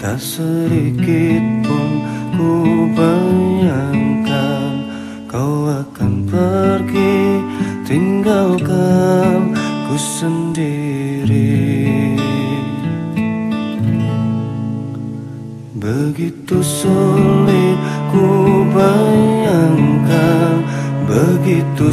Tak sedikit pun ku bayangkan Kau akan pergi. Tinggalkan ku sendiri. Begitu sulit ku bayangkan Begitu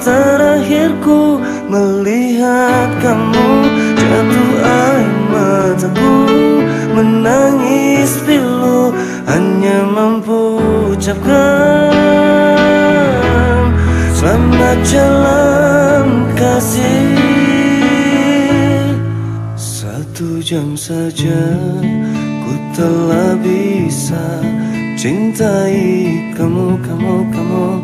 terakhirku Melihat kamu Jatuh air mataku menangis pilu hanya mampu ucapkan selamat jalan kasih. Satu jam saja ku telah bisa cintai kamu kamu kamu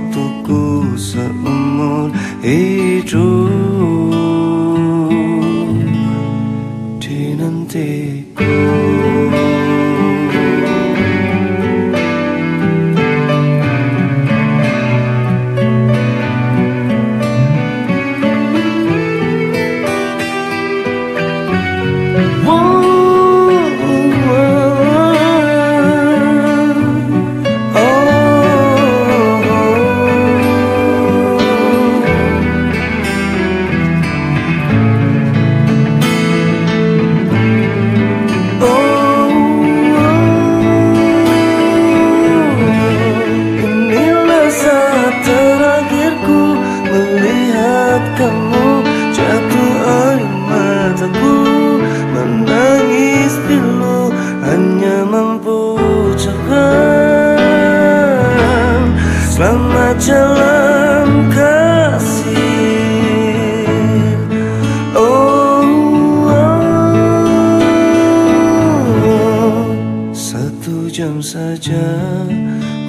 saja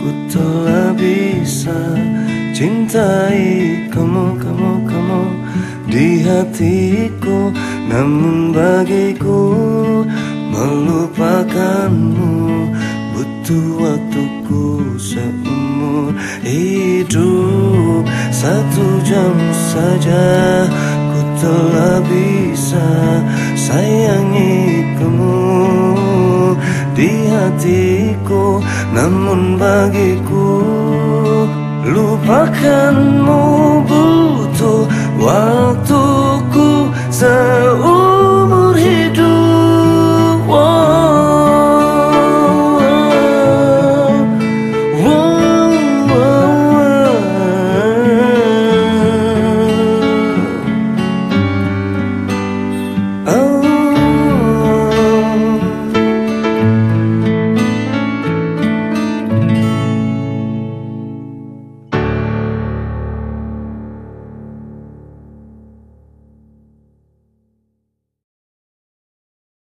ku telah bisa Cintai kamu, kamu, kamu di hatiku. Namun bagiku melupakanmu Butuh waktuku seumur hidup. Satu jam saja Ku telah bisa sayangi kamu Di hatiku Namun bagiku Lupakanmu